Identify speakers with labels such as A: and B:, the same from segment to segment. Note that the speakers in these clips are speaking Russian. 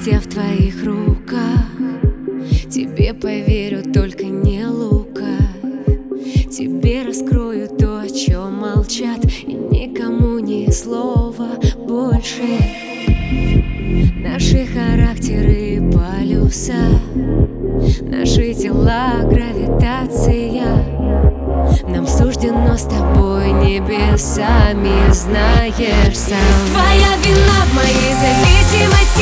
A: счастье в твоих руках. Тебе поверю, только не лука. Тебе раскрою то, о чем молчат И никому ни слова больше. Наши характеры полюса Наши тела гравитация. Нам суждено с тобой небесами Знаешь сам.
B: Твоя вина в моей зависимости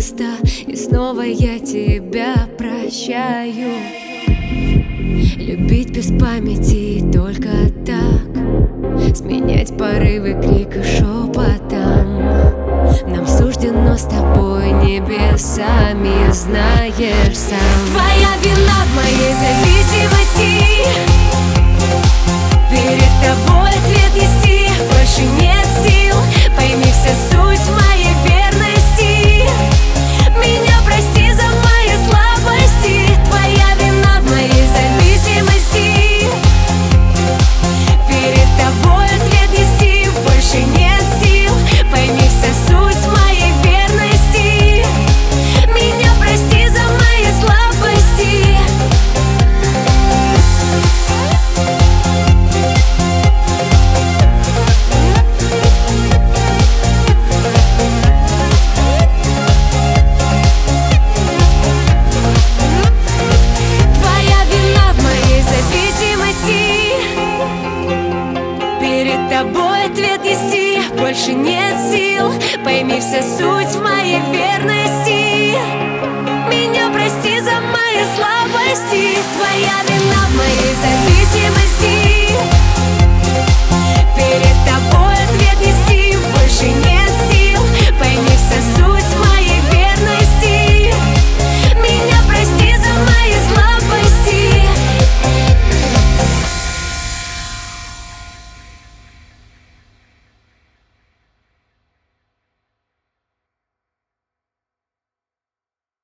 A: места И снова я тебя прощаю. Любить без памяти только так Сменять порывы крика шепотом Нам суждено с тобой небесами Знаешь сам.
B: Твоя вина в моей зависимости тобой ответ нести. Больше нет сил. Пойми вся суть моей верности. Меня прости за мои слабости. Твоя вина в